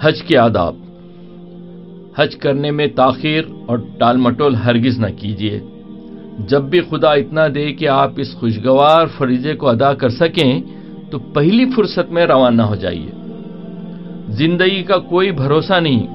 حج کے آداب۔ حج کرنے میں تاخیر اور ٹال مٹول ہرگز نہ کیجیے جب بھی خدا اتنا دے کہ آپ اس خوشگوار فریضے کو ادا کر سکیں، تو پہلی فرصت میں روانہ ہو جائیے۔ زندگی کا کوئی بھروسہ نہیں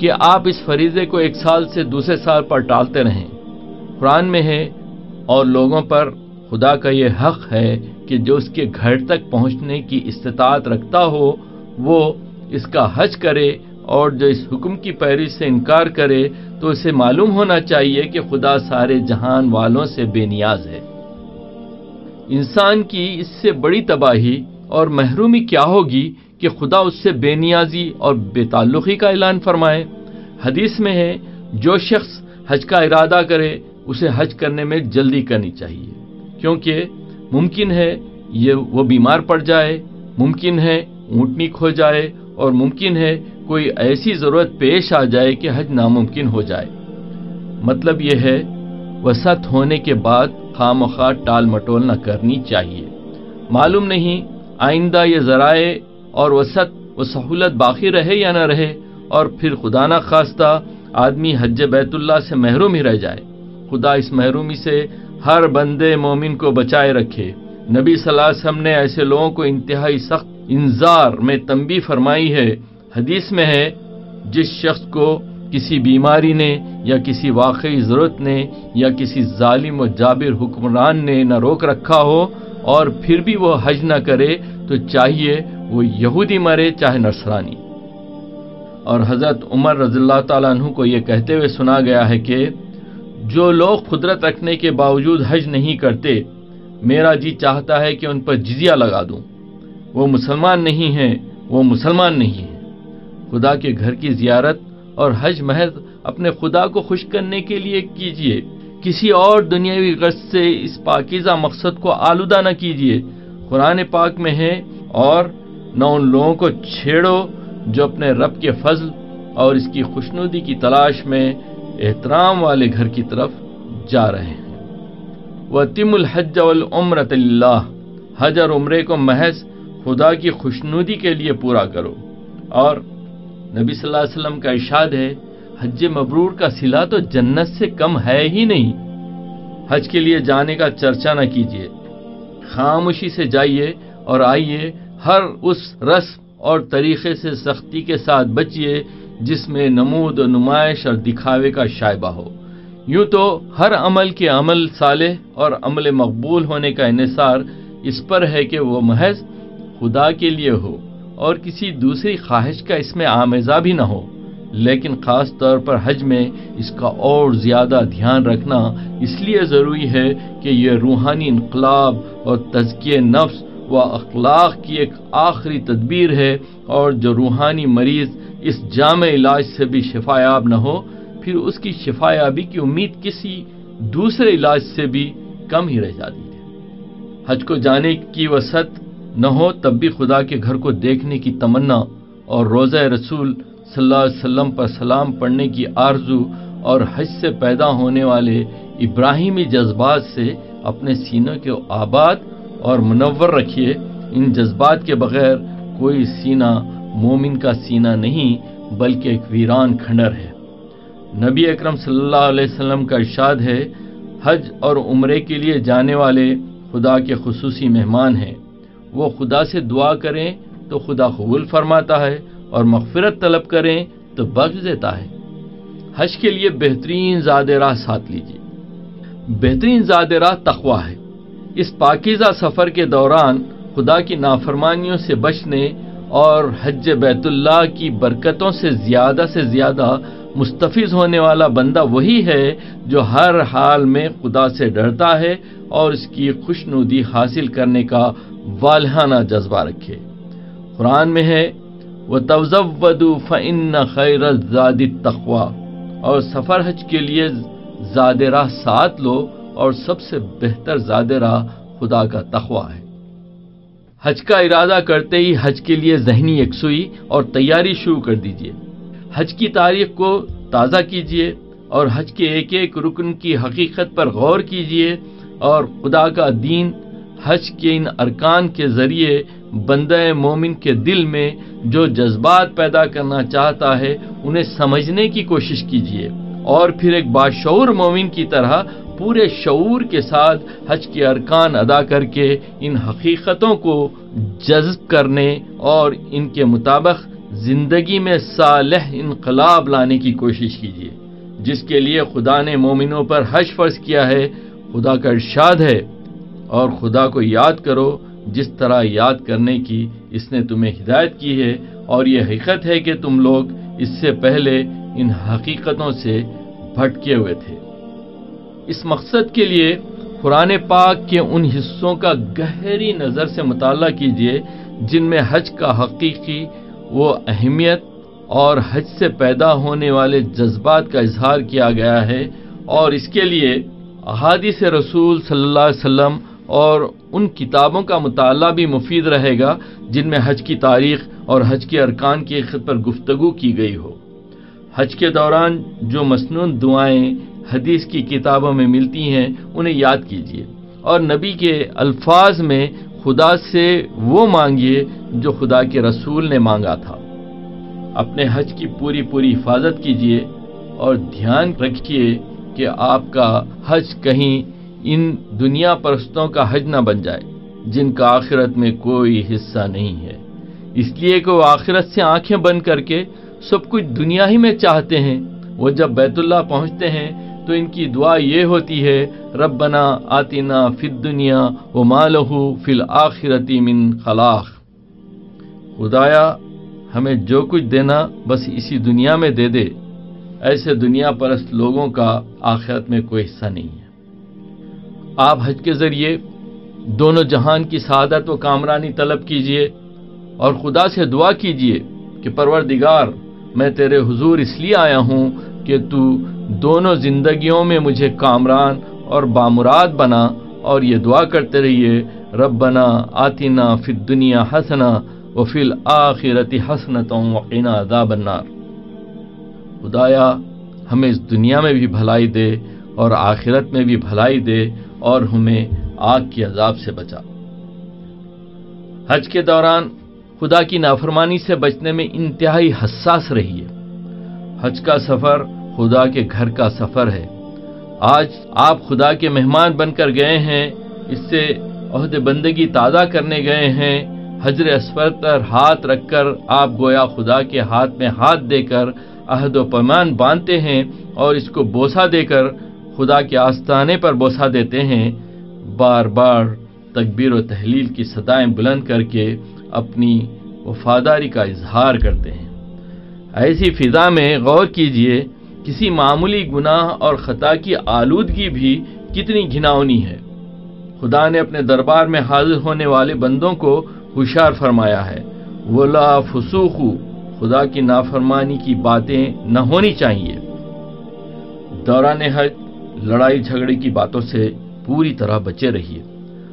کہ آپ اس فریضے کو ایک سال سے دوسرے سال پر ٹالتے رہیں۔ قرآن میں ہے، اور لوگوں پر خدا کا یہ حق ہے کہ جو اس کے گھر تک پہنچنے کی استطاعت رکھتا ہو، وہ اس کا حج کرے اور جو اس حکم کی پیروی سے انکار کرے تو اسے معلوم ہونا چاہیے کہ خدا سارے جہان والوں سے بے نیاز ہے۔ انسان کی اس سے بڑی تباہی اور محرومی کیا ہوگی کہ خدا اس سے بے نیازی اور بے تعلقی کا اعلان فرمائے؟ حدیث میں ہے، جو شخص حج کا ارادہ کرے، اسے حج کرنے میں جلدی کرنی چاہیے۔ کیونکہ ممکن ہے یہ وہ بیمار پڑ جائے، ممکن ہے اونٹنی کھو جائے اور ممکن ہے کوئی ایسی ضرورت پیش آ جائے کہ حج ناممکن ہو جائے۔ مطلب یہ ہے وسط ہونے کے بعد خام خواہ ٹال مٹول نہ کرنی چاہیے۔ معلوم نہیں آئندہ یہ ذرائع اور وسط و سہولت باقی رہے یا نہ رہے اور پھر خدا نہ خواستہ آدمی حج بیت اللہ سے محروم ہی رہ جائے۔ خدا اس محرومی سے ہر بندے مومن کو بچائے رکھے۔ نبی صلی اللہ علیہ وسلم نے ایسے لوگوں کو انتہائی سخت انذار میں تنبی فرمائی ہے، حدیث میں ہے، جس شخص کو کسی بیماری نے یا کسی واقعی ضرورت نے یا کسی ظالم و جابر حکمران نے نہ روک رکھا ہو اور پھر بھی وہ حج نہ کرے، تو چاہیے وہ یہودی مرے چاہے نرسرانی اور حضرت عمر رضی اللہ تعالیٰ عنہ کو یہ کہتے ہوئے سنا گیا ہے کہ جو لوگ قدرت رکھنے کے باوجود حج نہیں کرتے، میرا جی چاہتا ہے کہ ان پر جزیہ لگا دوں۔ وہ مسلمان نہیں ہیں، وہ مسلمان نہیں ہیں۔ خدا کے گھر کی زیارت اور حج محض اپنے خدا کو خوش کرنے کے لیے کیجیے کسی اور دنیاوی غرض سے اس پاکیزہ مقصد کو آلودہ نہ کیجیے قرآن پاک میں ہے، اور نہ ان لوگوں کو چھیڑو جو اپنے رب کے فضل اور اس کی خوشنودی کی تلاش میں احترام والے گھر کی طرف جا رہے ہیں۔ وہ تم الحج والعمرت اللہ حج اور عمرے کو محض خدا کی خوشنودی کے لیے پورا کرو۔ اور نبی صلی اللہ علیہ وسلم کا ارشاد ہے، حج مبرور کا سلا تو جنت سے کم ہے ہی نہیں۔ حج کے لیے جانے کا چرچا نہ کیجیے خاموشی سے جائیے اور آئیے، ہر اس رسم اور طریقے سے سختی کے ساتھ بچیے جس میں نمود و نمائش اور دکھاوے کا شائبہ ہو۔ یوں تو ہر عمل کے عمل صالح اور عمل مقبول ہونے کا انحصار اس پر ہے کہ وہ محض خدا کے لیے ہو اور کسی دوسری خواہش کا اس میں آمیزہ بھی نہ ہو۔ لیکن خاص طور پر حج میں اس کا اور زیادہ دھیان رکھنا اس لیے ضروری ہے کہ یہ روحانی انقلاب اور تزکیہ نفس و اخلاق کی ایک آخری تدبیر ہے اور جو روحانی مریض اس جامع علاج سے بھی شفایاب نہ ہو، پھر اس کی شفایابی کی امید کسی دوسرے علاج سے بھی کم ہی رہ جاتی ہے۔ حج کو جانے کی وسعت نہ ہو تب بھی خدا کے گھر کو دیکھنے کی تمنا اور روزہ رسول صلی اللہ علیہ وسلم پر سلام پڑھنے کی آرزو اور حج سے پیدا ہونے والے ابراہیمی جذبات سے اپنے سینوں کے آباد اور منور رکھیے۔ ان جذبات کے بغیر کوئی سینہ مومن کا سینہ نہیں، بلکہ ایک ویران کھنڈر ہے۔ نبی اکرم صلی اللہ علیہ وسلم کا ارشاد ہے، حج اور عمرے کے لیے جانے والے خدا کے خصوصی مہمان ہیں۔ وہ خدا سے دعا کریں تو خدا قبول فرماتا ہے اور مغفرت طلب کریں تو بخش دیتا ہے۔ حج کے لیے بہترین زاد راہ ساتھ لیجیے بہترین زاد راہ تخوا ہے۔ اس پاکیزہ سفر کے دوران خدا کی نافرمانیوں سے بچنے اور حج بیت اللہ کی برکتوں سے زیادہ سے زیادہ مستفیض ہونے والا بندہ وہی ہے جو ہر حال میں خدا سے ڈرتا ہے اور اس کی خوش ندی حاصل کرنے کا والہانہ جذبہ رکھے۔ قرآن میں ہے وہ توزو فن خیر زاد تخوا اور سفر حج کے لیے زاد راہ ساتھ لو اور سب سے بہتر زاد راہ خدا کا تخوا ہے۔ حج کا ارادہ کرتے ہی حج کے لیے ذہنی یکسوئی اور تیاری شروع کر دیجیے حج کی تاریخ کو تازہ کیجیے اور حج کے ایک ایک رکن کی حقیقت پر غور کیجیے اور خدا کا دین حج کے ان ارکان کے ذریعے بندہ مومن کے دل میں جو جذبات پیدا کرنا چاہتا ہے، انہیں سمجھنے کی کوشش کیجیے اور پھر ایک باشعور مومن کی طرح پورے شعور کے ساتھ حج کے ارکان ادا کر کے ان حقیقتوں کو جذب کرنے اور ان کے مطابق زندگی میں صالح انقلاب لانے کی کوشش کیجیے جس کے لیے خدا نے مومنوں پر حج فرض کیا ہے، خدا کا ارشاد ہے۔ اور خدا کو یاد کرو، جس طرح یاد کرنے کی اس نے تمہیں ہدایت کی ہے، اور یہ حقیقت ہے کہ تم لوگ اس سے پہلے ان حقیقتوں سے بھٹکے ہوئے تھے۔ اس مقصد کے لیے قرآن پاک کے ان حصوں کا گہری نظر سے مطالعہ کیجیے جن میں حج کا حقیقی وہ اہمیت اور حج سے پیدا ہونے والے جذبات کا اظہار کیا گیا ہے۔ اور اس کے لیے احادیث رسول صلی اللہ علیہ وسلم اور ان کتابوں کا مطالعہ بھی مفید رہے گا جن میں حج کی تاریخ اور حج کے ارکان کی خط پر گفتگو کی گئی ہو۔ حج کے دوران جو مصنون دعائیں حدیث کی کتابوں میں ملتی ہیں، انہیں یاد کیجیے اور نبی کے الفاظ میں خدا سے وہ مانگیے جو خدا کے رسول نے مانگا تھا۔ اپنے حج کی پوری پوری حفاظت کیجیے اور دھیان رکھیے کہ آپ کا حج کہیں ان دنیا پرستوں کا حج نہ بن جائے، جن کا آخرت میں کوئی حصہ نہیں ہے۔ اس لیے کہ وہ آخرت سے آنکھیں بند کر کے سب کچھ دنیا ہی میں چاہتے ہیں۔ وہ جب بیت اللہ پہنچتے ہیں تو ان کی دعا یہ ہوتی ہے رب بنا آتینا فت دنیا و مالہ فل آخرتی من خلاق۔ خدایا، ہمیں جو کچھ دینا بس اسی دنیا میں دے دے۔ ایسے دنیا پرست لوگوں کا آخرت میں کوئی حصہ نہیں ہے۔ آپ حج کے ذریعے دونوں جہان کی سعادت و کامرانی طلب کیجیے اور خدا سے دعا کیجیے کہ پروردگار، میں تیرے حضور اس لیے آیا ہوں کہ تو دونوں زندگیوں میں مجھے کامران اور بامراد بنا اور یہ دعا کرتے رہیے رب بنا آتینا فی دنیا حسنا و فل آخرتی حسنتوں وقینا عذاب النار۔ خدایا، ہمیں اس دنیا میں بھی بھلائی دے اور آخرت میں بھی بھلائی دے۔ اور ہمیں آگ کی عذاب سے بچا۔ حج کے دوران خدا کی نافرمانی سے بچنے میں انتہائی حساس رہیے حج کا سفر خدا کے گھر کا سفر ہے۔ آج آپ خدا کے مہمان بن کر گئے ہیں، اس سے عہد بندگی تازہ کرنے گئے ہیں۔ حجر اسفر پر ہاتھ رکھ کر آپ گویا خدا کے ہاتھ میں ہاتھ دے کر عہد و پیمان باندھتے ہیں اور اس کو بوسا دے کر خدا کے آستانے پر بوسا دیتے ہیں، بار بار تکبیر و تحلیل کی سدائیں بلند کر کے اپنی وفاداری کا اظہار کرتے ہیں۔ ایسی فضا میں غور کیجیے، کسی معمولی گناہ اور خطا کی آلودگی بھی کتنی گھناؤنی ہے۔ خدا نے اپنے دربار میں حاضر ہونے والے بندوں کو ہوشیار فرمایا ہے۔ ولا فسوخ خدا کی نافرمانی کی باتیں نہ ہونی چاہیے۔ دوران حج لڑائی جھگڑے کی باتوں سے پوری طرح بچے رہیے۔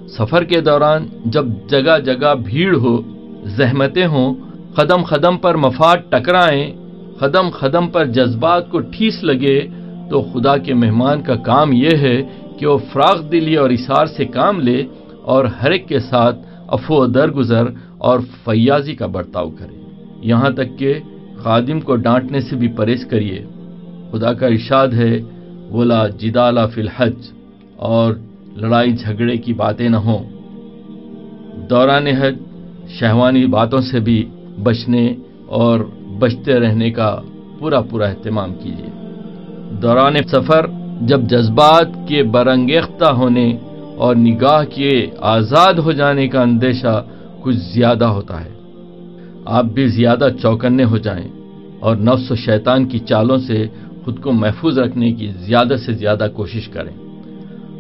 سفر کے دوران جب جگہ جگہ بھیڑ ہو، زحمتیں ہوں، قدم قدم پر مفاد ٹکرائیں، قدم قدم پر جذبات کو ٹھیس لگے، تو خدا کے مہمان کا کام یہ ہے کہ وہ فراغ دلی اور اشار سے کام لے اور ہر ایک کے ساتھ افو درگزر اور فیاضی کا برتاؤ کرے۔ یہاں تک کہ خادم کو ڈانٹنے سے بھی پرہیز کریے۔ خدا کا ارشاد ہے بولا جدالا فی الحج، اور لڑائی جھگڑے کی باتیں نہ ہوں۔ دوران حج شہوانی باتوں سے بھی بچنے اور بچتے رہنے کا پورا پورا اہتمام کیجیے۔ دوران سفر جب جذبات کے برنگیختہ ہونے اور نگاہ کے آزاد ہو جانے کا اندیشہ کچھ زیادہ ہوتا ہے۔ آپ بھی زیادہ چوکنے ہو جائیں اور نفس و شیطان کی چالوں سے خود کو محفوظ رکھنے کی زیادہ سے زیادہ کوشش کریں۔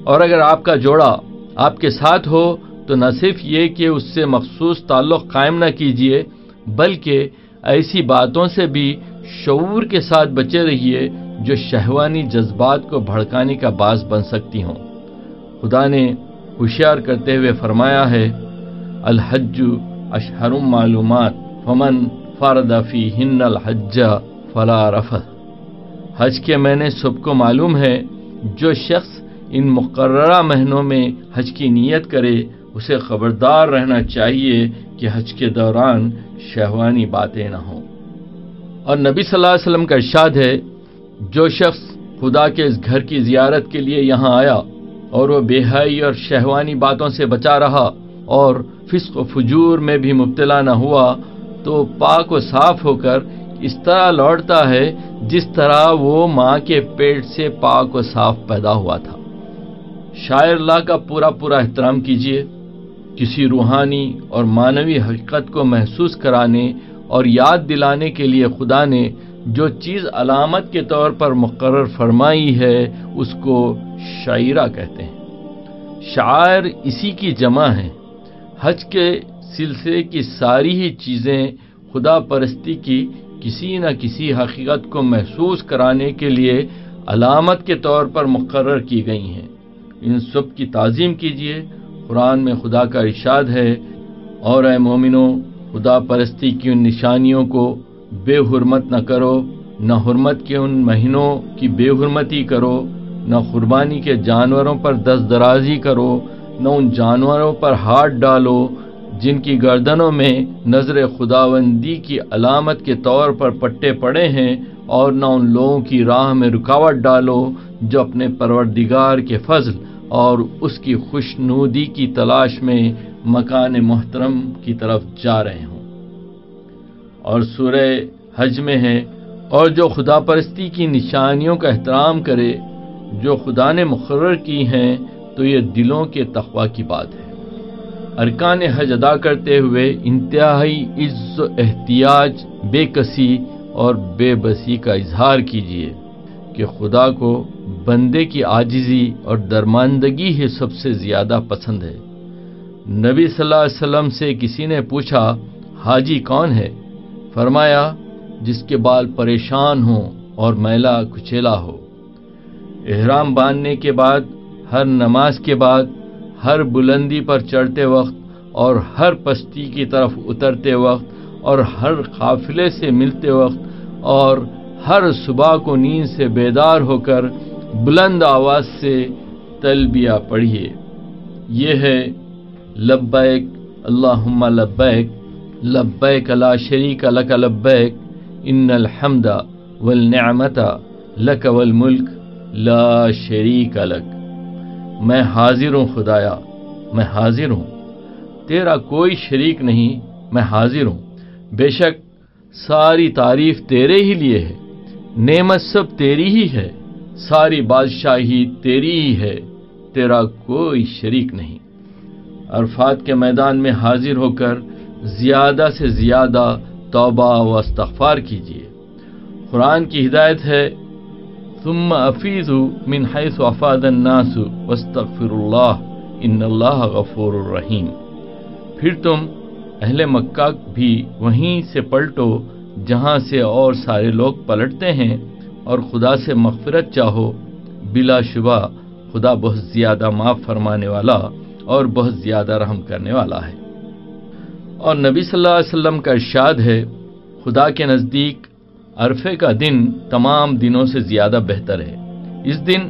اور اگر آپ کا جوڑا آپ کے ساتھ ہو، تو نہ صرف یہ کہ اس سے مخصوص تعلق قائم نہ کیجیے بلکہ ایسی باتوں سے بھی شعور کے ساتھ بچے رہیے جو شہوانی جذبات کو بھڑکانے کا باعث بن سکتی ہوں۔ خدا نے ہوشیار کرتے ہوئے فرمایا ہے، الحج اشہرم معلومات، فمن فاردفی ہن الحج فلا رفت حج کے میں سب کو معلوم ہے، جو شخص ان مقررہ مہینوں میں حج کی نیت کرے، اسے خبردار رہنا چاہیے کہ حج کے دوران شہوانی باتیں نہ ہوں۔ اور نبی صلی اللہ علیہ وسلم کا ارشاد ہے، جو شخص خدا کے اس گھر کی زیارت کے لیے یہاں آیا اور وہ بے حائی اور شہوانی باتوں سے بچا رہا اور فسق و فجور میں بھی مبتلا نہ ہوا، تو پاک و صاف ہو کر اس طرح لوٹتا ہے جس طرح وہ ماں کے پیٹ سے پاک و صاف پیدا ہوا تھا۔ شاعر اللہ کا پورا پورا احترام کیجیے کسی روحانی اور مانوی حقیقت کو محسوس کرانے اور یاد دلانے کے لیے خدا نے جو چیز علامت کے طور پر مقرر فرمائی ہے، اس کو شاعرہ کہتے ہیں۔ شاعر اسی کی جمع ہے حج کے سلسلے کی ساری ہی چیزیں خدا پرستی کی کسی نہ کسی حقیقت کو محسوس کرانے کے لیے علامت کے طور پر مقرر کی گئی ہیں۔ ان سب کی تعظیم کیجیے قرآن میں خدا کا ارشاد ہے۔ اور اے مومنو خدا پرستی کی ان نشانیوں کو بے حرمت نہ کرو، نہ حرمت کے ان مہینوں کی بے حرمتی کرو، نہ قربانی کے جانوروں پر دست درازی کرو، نہ ان جانوروں پر ہاتھ ڈالو جن کی گردنوں میں نظر خداوندی کی علامت کے طور پر پٹے پڑے ہیں اور نہ ان لوگوں کی راہ میں رکاوٹ ڈالو جو اپنے پروردگار کے فضل اور اس کی خوش نودی کی تلاش میں مکان محترم کی طرف جا رہے ہوں۔ اور سورہ حج میں ہے، اور جو خدا پرستی کی نشانیوں کا احترام کرے، جو خدا نے مقرر کی ہیں، تو یہ دلوں کے تقوا کی بات ہے۔ ارکان حج ادا کرتے ہوئے انتہائی عز و احتیاج، بے کسی اور بے بسی کا اظہار کیجیے کہ خدا کو بندے کی آجزی اور درماندگی ہی سب سے زیادہ پسند ہے۔ نبی صلی اللہ علیہ وسلم سے کسی نے پوچھا، حاجی کون ہے؟ فرمایا، جس کے بال پریشان ہوں اور میلا کچیلا ہو۔ احرام باندھنے کے بعد، ہر نماز کے بعد ہر بلندی پر چڑھتے وقت اور ہر پستی کی طرف اترتے وقت اور ہر قافلے سے ملتے وقت اور ہر صبح کو نیند سے بیدار ہو کر بلند آواز سے تلبیہ پڑھیے۔ یہ ہے، لبیک، اللہم لبیک لبیک لا شریک لک لبیک، ان الحمد والنعمت لک والملک لا شریک لک۔ میں حاضر ہوں خدایا، میں حاضر ہوں۔ تیرا کوئی شریک نہیں، میں حاضر ہوں۔ بے شک ساری تعریف تیرے ہی لیے ہے، نعمت سب تیری ہی ہے، ساری بادشاہی تیری ہی ہے، تیرا کوئی شریک نہیں۔ عرفات کے میدان میں حاضر ہو کر زیادہ سے زیادہ توبہ و استغفار کیجیے۔ قرآن کی ہدایت ہے ثم افیزو من حیث افاد الناس واستغفر اللہ ان اللہ غفور الرحیم پھر تم اہل مکہ بھی وہیں سے پلٹو جہاں سے اور سارے لوگ پلٹتے ہیں اور خدا سے مغفرت چاہو. بلا شبہ خدا بہت زیادہ معاف فرمانے والا اور بہت زیادہ رحم کرنے والا ہے. اور نبی صلی اللہ علیہ وسلم کا ارشاد ہے، خدا کے نزدیک عرفے کا دن تمام دنوں سے زیادہ بہتر ہے۔ اس دن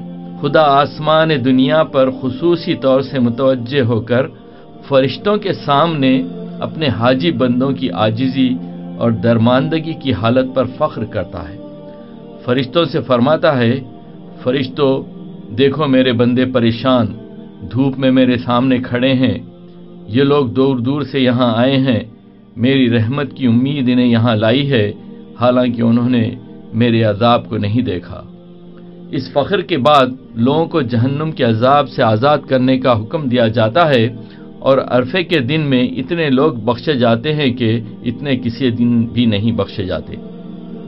خدا آسمان دنیا پر خصوصی طور سے متوجہ ہو کر فرشتوں کے سامنے اپنے حاجی بندوں کی آجزی اور درماندگی کی حالت پر فخر کرتا ہے۔ فرشتوں سے فرماتا ہے فرشتوں دیکھو میرے بندے پریشان، دھوپ میں میرے سامنے کھڑے ہیں، یہ لوگ دور دور سے یہاں آئے ہیں، میری رحمت کی امید انہیں یہاں لائی ہے۔ حالانکہ انہوں نے میرے عذاب کو نہیں دیکھا۔ اس فخر کے بعد لوگوں کو جہنم کے عذاب سے آزاد کرنے کا حکم دیا جاتا ہے اور عرفے کے دن میں اتنے لوگ بخشے جاتے ہیں کہ اتنے کسی دن بھی نہیں بخشے جاتے۔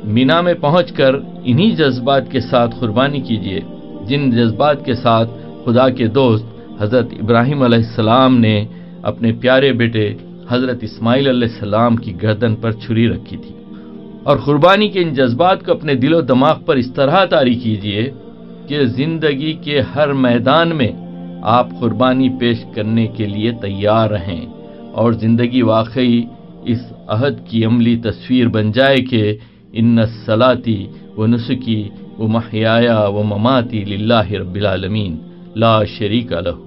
مینا میں پہنچ کر انہی جذبات کے ساتھ قربانی کیجیے جن جذبات کے ساتھ خدا کے دوست حضرت ابراہیم علیہ السلام نے اپنے پیارے بیٹے حضرت اسماعیل علیہ السلام کی گردن پر چھری رکھی تھی۔ اور قربانی کے ان جذبات کو اپنے دل و دماغ پر اس طرح طاری کیجیے کہ زندگی کے ہر میدان میں آپ قربانی پیش کرنے کے لیے تیار رہیں اور زندگی واقعی اس عہد کی عملی تصویر بن جائے کہ ان سلاتی و نسخی و محیا و مماتی للہ رب العالمین لا شریک الہ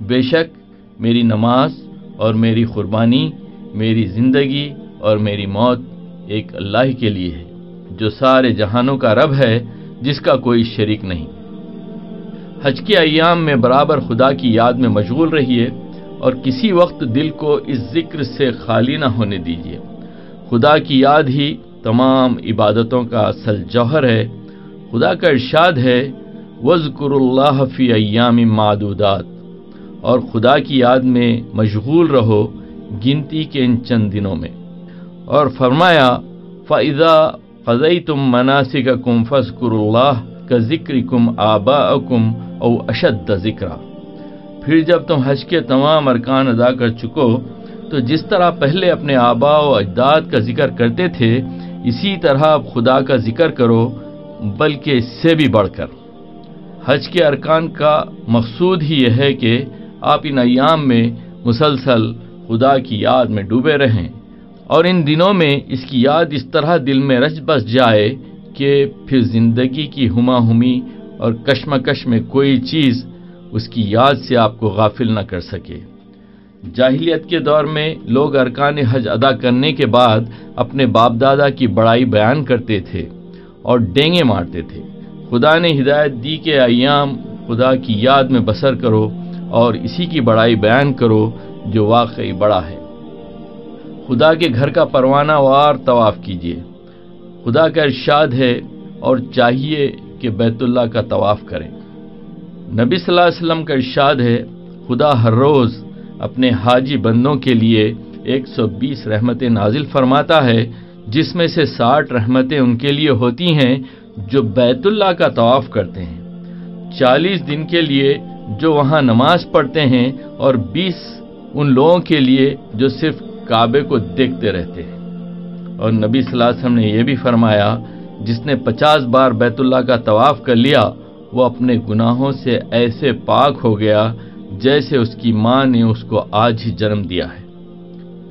بے شک میری نماز اور میری قربانی، میری زندگی اور میری موت ایک اللہ کے لیے ہے، جو سارے جہانوں کا رب ہے، جس کا کوئی شریک نہیں۔ حج کے ایام میں برابر خدا کی یاد میں مشغول رہیے اور کسی وقت دل کو اس ذکر سے خالی نہ ہونے دیجیے۔ خدا کی یاد ہی تمام عبادتوں کا اصل جوہر ہے۔ خدا کا ارشاد ہے وزقر اللہ فی ایام معدودات۔ اور خدا کی یاد میں مشغول رہو گنتی کے ان چند دنوں میں۔ اور فرمایا فضا فضئی تم مناسب کم فضکر اللہ کا ذکر کم آبا کم او اشد ذکر پھر جب تم حج کے تمام ارکان ادا کر چکو، تو جس طرح پہلے اپنے آبا و اجداد کا ذکر کرتے تھے، اسی طرح اب خدا کا ذکر کرو، بلکہ اس سے بھی بڑھ کر۔ حج کے ارکان کا مقصود ہی یہ ہے کہ آپ ان ایام میں مسلسل خدا کی یاد میں ڈوبے رہیں۔ اور ان دنوں میں اس کی یاد اس طرح دل میں رچ بس جائے کہ پھر زندگی کی ہما ہمی اور کشمکش میں کوئی چیز اس کی یاد سے آپ کو غافل نہ کر سکے۔ جاہلیت کے دور میں لوگ ارکان حج ادا کرنے کے بعد اپنے باپ دادا کی بڑائی بیان کرتے تھے اور ڈینگے مارتے تھے۔ خدا نے ہدایت دی کہ ایام خدا کی یاد میں بسر کرو اور اسی کی بڑائی بیان کرو جو واقعی بڑا ہے۔ خدا کے گھر کا پروانہ وار طواف کیجیے خدا کا ارشاد ہے اور چاہیے کہ بیت اللہ کا طواف کریں۔ نبی صلی اللہ علیہ وسلم کا ارشاد ہے، خدا ہر روز اپنے حاجی بندوں کے لیے ایک سو بیس رحمتیں نازل فرماتا ہے، جس میں سے ساٹھ رحمتیں ان کے لیے ہوتی ہیں جو بیت اللہ کا طواف کرتے ہیں۔ چالیس دن کے لیے جو وہاں نماز پڑھتے ہیں اور بیس ان لوگوں کے لیے جو صرف کعبے کو دیکھتے رہتے ہیں۔ اور نبی صلی اللہ علیہ وسلم نے یہ بھی فرمایا، جس نے پچاس بار بیت اللہ کا طواف کر لیا، وہ اپنے گناہوں سے ایسے پاک ہو گیا جیسے اس کی ماں نے اس کو آج ہی جنم دیا ہے۔